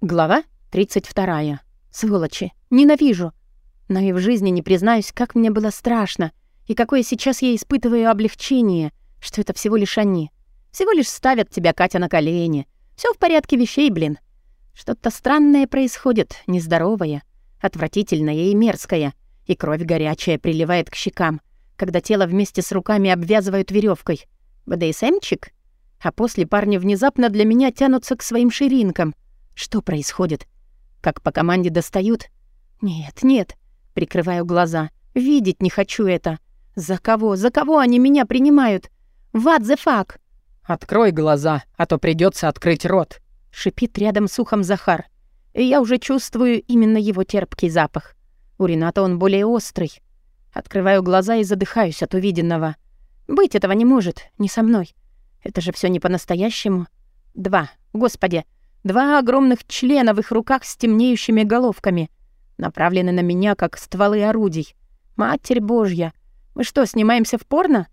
Глава 32. Сволочи. Ненавижу. Но и в жизни не признаюсь, как мне было страшно, и какое сейчас я испытываю облегчение, что это всего лишь они. Всего лишь ставят тебя, Катя, на колени. Все в порядке вещей, блин. Что-то странное происходит, нездоровое, отвратительное и мерзкое, и кровь горячая приливает к щекам, когда тело вместе с руками обвязывают веревкой. БДСМчик? А после парни внезапно для меня тянутся к своим ширинкам — что происходит? Как по команде достают? Нет, нет. Прикрываю глаза. Видеть не хочу это. За кого? За кого они меня принимают? What the fuck? Открой глаза, а то придется открыть рот. Шипит рядом с ухом Захар. И я уже чувствую именно его терпкий запах. У Рената он более острый. Открываю глаза и задыхаюсь от увиденного. Быть этого не может, не со мной. Это же все не по-настоящему. Два. Господи, Два огромных члена в их руках с темнеющими головками. Направлены на меня, как стволы орудий. Матерь Божья! Мы что, снимаемся в порно?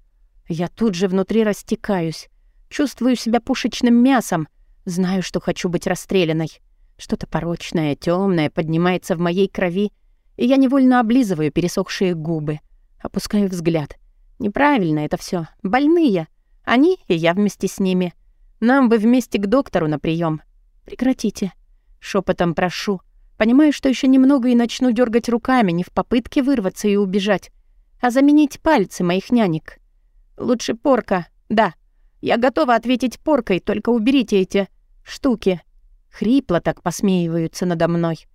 Я тут же внутри растекаюсь. Чувствую себя пушечным мясом. Знаю, что хочу быть расстрелянной. Что-то порочное, темное поднимается в моей крови, и я невольно облизываю пересохшие губы. Опускаю взгляд. Неправильно это все. Больные. Они и я вместе с ними. Нам бы вместе к доктору на прием. «Прекратите». Шепотом прошу. Понимаю, что еще немного и начну дергать руками, не в попытке вырваться и убежать, а заменить пальцы моих нянек. Лучше порка. Да, я готова ответить поркой, только уберите эти штуки. Хрипло так посмеиваются надо мной.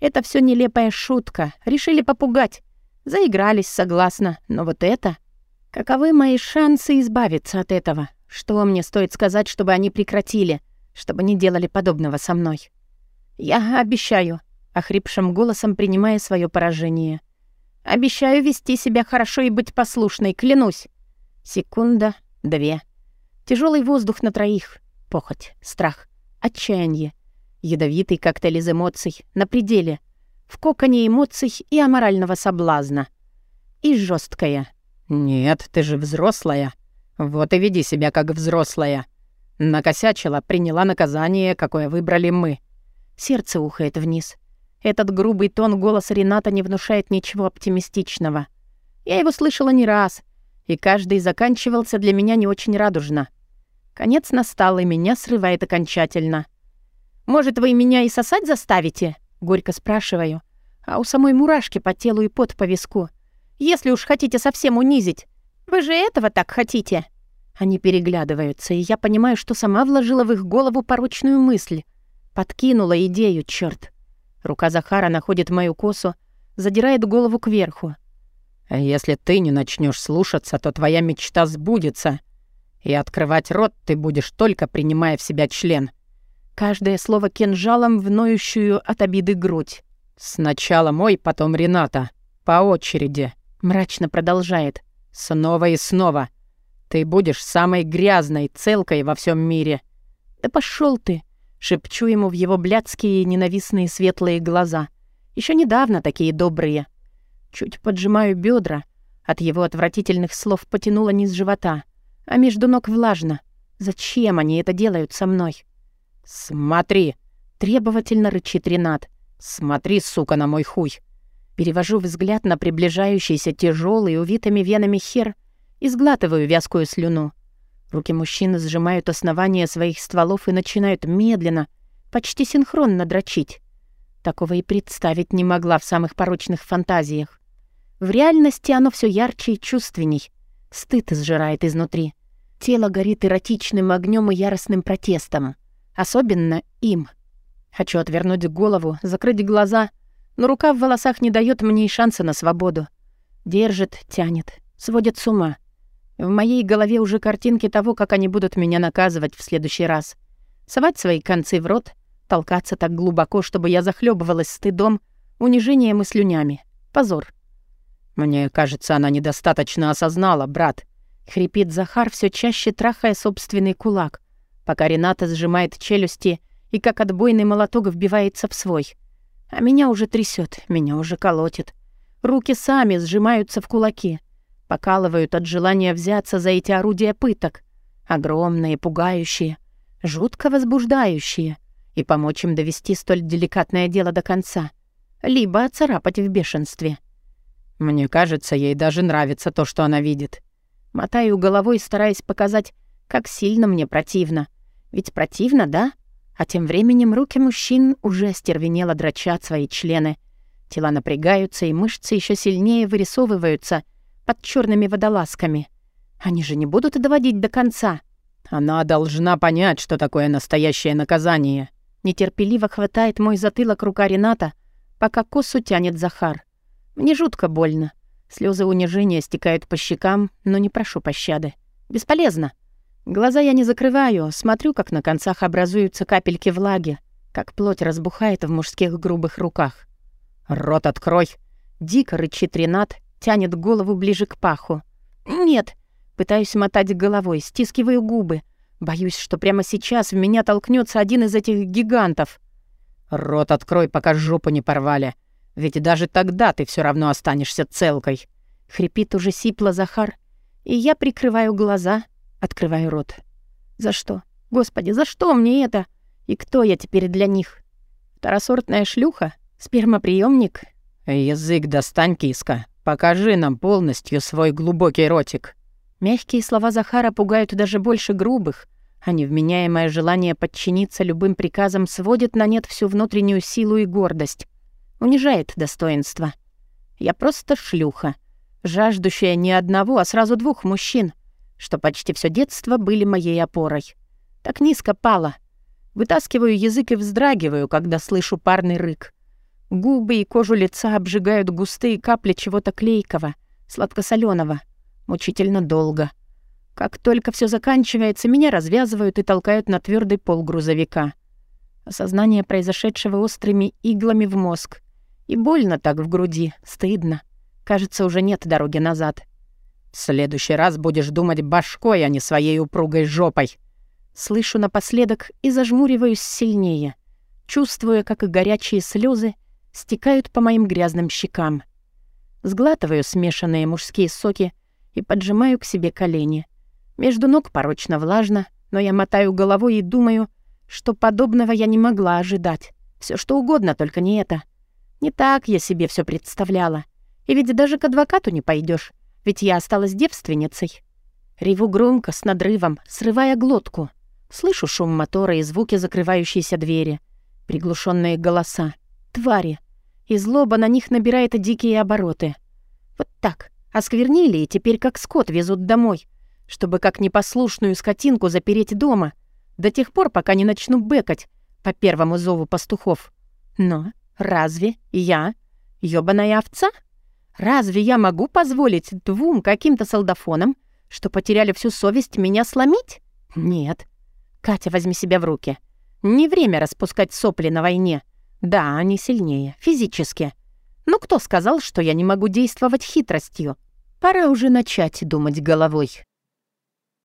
Это все нелепая шутка. Решили попугать. Заигрались, согласна. Но вот это... Каковы мои шансы избавиться от этого? Что мне стоит сказать, чтобы они прекратили? — чтобы не делали подобного со мной. Я обещаю, охрипшим голосом принимая свое поражение. Обещаю вести себя хорошо и быть послушной, клянусь. Секунда, две. Тяжелый воздух на троих. Похоть, страх, отчаяние. Ядовитый коктейль из эмоций, на пределе. В коконе эмоций и аморального соблазна. И жесткая. «Нет, ты же взрослая. Вот и веди себя как взрослая», Накосячила, приняла наказание, какое выбрали мы. Сердце ухает вниз. Этот грубый тон голоса Рената не внушает ничего оптимистичного. Я его слышала не раз, и каждый заканчивался для меня не очень радужно. Конец настал, и меня срывает окончательно. «Может, вы меня и сосать заставите?» — горько спрашиваю. А у самой мурашки по телу и пот по виску. «Если уж хотите совсем унизить, вы же этого так хотите?» Они переглядываются, и я понимаю, что сама вложила в их голову порочную мысль. Подкинула идею, чёрт. Рука Захара находит мою косу, задирает голову кверху. «А «Если ты не начнешь слушаться, то твоя мечта сбудется. И открывать рот ты будешь только принимая в себя член». Каждое слово кинжалом в ноющую от обиды грудь. «Сначала мой, потом Рената. По очереди», — мрачно продолжает. «Снова и снова. Ты будешь самой грязной целкой во всем мире». «Да пошел ты!» — шепчу ему в его блядские ненавистные светлые глаза. Еще недавно такие добрые. Чуть поджимаю бедра. От его отвратительных слов потянуло низ живота. А между ног влажно. Зачем они это делают со мной? «Смотри!» — требовательно рычит Ренат. «Смотри, сука, на мой хуй!» Перевожу взгляд на приближающийся тяжелый, увитыми венами хер и сглатываю вязкую слюну. Руки мужчины сжимают основание своих стволов и начинают медленно, почти синхронно дрочить. Такого и представить не могла в самых порочных фантазиях. В реальности оно все ярче и чувственней. Стыд сжирает изнутри. Тело горит эротичным огнем и яростным протестом. Особенно им. Хочу отвернуть голову, закрыть глаза, но рука в волосах не дает мне и шанса на свободу. Держит, тянет, сводит с ума. В моей голове уже картинки того, как они будут меня наказывать в следующий раз. Совать свои концы в рот, толкаться так глубоко, чтобы я захлебывалась стыдом, унижением и слюнями. Позор. «Мне кажется, она недостаточно осознала, брат», — хрипит Захар, все чаще трахая собственный кулак, пока Рената сжимает челюсти и как отбойный молоток вбивается в свой. А меня уже трясет, меня уже колотит. Руки сами сжимаются в кулаки — покалывают от желания взяться за эти орудия пыток. Огромные, пугающие, жутко возбуждающие и помочь им довести столь деликатное дело до конца, либо оцарапать в бешенстве. Мне кажется, ей даже нравится то, что она видит. Мотаю головой, стараясь показать, как сильно мне противно. Ведь противно, да? А тем временем руки мужчин уже стервенело дрочат свои члены. Тела напрягаются, и мышцы еще сильнее вырисовываются под черными водолазками. Они же не будут доводить до конца. Она должна понять, что такое настоящее наказание. Нетерпеливо хватает мой затылок рука Рената, пока косу тянет Захар. Мне жутко больно. Слезы унижения стекают по щекам, но не прошу пощады. Бесполезно. Глаза я не закрываю, смотрю, как на концах образуются капельки влаги, как плоть разбухает в мужских грубых руках. «Рот открой!» Дико рычит Ренат, тянет голову ближе к паху. «Нет!» Пытаюсь мотать головой, стискиваю губы. Боюсь, что прямо сейчас в меня толкнется один из этих гигантов. «Рот открой, пока жопу не порвали. Ведь даже тогда ты все равно останешься целкой». Хрипит уже сипло Захар, и я прикрываю глаза, открываю рот. «За что? Господи, за что мне это? И кто я теперь для них? Второсортная шлюха? Спермоприемник? «Язык достань, киска. Покажи нам полностью свой глубокий ротик». Мягкие слова Захара пугают даже больше грубых, а невменяемое желание подчиниться любым приказам сводит на нет всю внутреннюю силу и гордость. Унижает достоинство. Я просто шлюха, жаждущая не одного, а сразу двух мужчин, что почти все детство были моей опорой. Так низко пала. Вытаскиваю язык и вздрагиваю, когда слышу парный рык. Губы и кожу лица обжигают густые капли чего-то клейкого, сладкосолёного — Мучительно долго. Как только все заканчивается, меня развязывают и толкают на твердый пол грузовика. Осознание произошедшего острыми иглами в мозг. И больно так в груди, стыдно. Кажется, уже нет дороги назад. «В следующий раз будешь думать башкой, а не своей упругой жопой». Слышу напоследок и зажмуриваюсь сильнее, чувствуя, как и горячие слезы стекают по моим грязным щекам. Сглатываю смешанные мужские соки — и поджимаю к себе колени. Между ног порочно влажно, но я мотаю головой и думаю, что подобного я не могла ожидать. Все что угодно, только не это. Не так я себе все представляла. И ведь даже к адвокату не пойдешь, ведь я осталась девственницей. Реву громко, с надрывом, срывая глотку. Слышу шум мотора и звуки закрывающейся двери. Приглушенные голоса. Твари. И злоба на них набирает дикие обороты. Вот так, Осквернили и теперь как скот везут домой, чтобы как непослушную скотинку запереть дома, до тех пор, пока не начну бэкать по первому зову пастухов. Но разве я ёбаная овца? Разве я могу позволить двум каким-то солдафонам, что потеряли всю совесть, меня сломить? Нет. Катя, возьми себя в руки. Не время распускать сопли на войне. Да, они сильнее, физически. Но кто сказал, что я не могу действовать хитростью? Пора уже начать думать головой.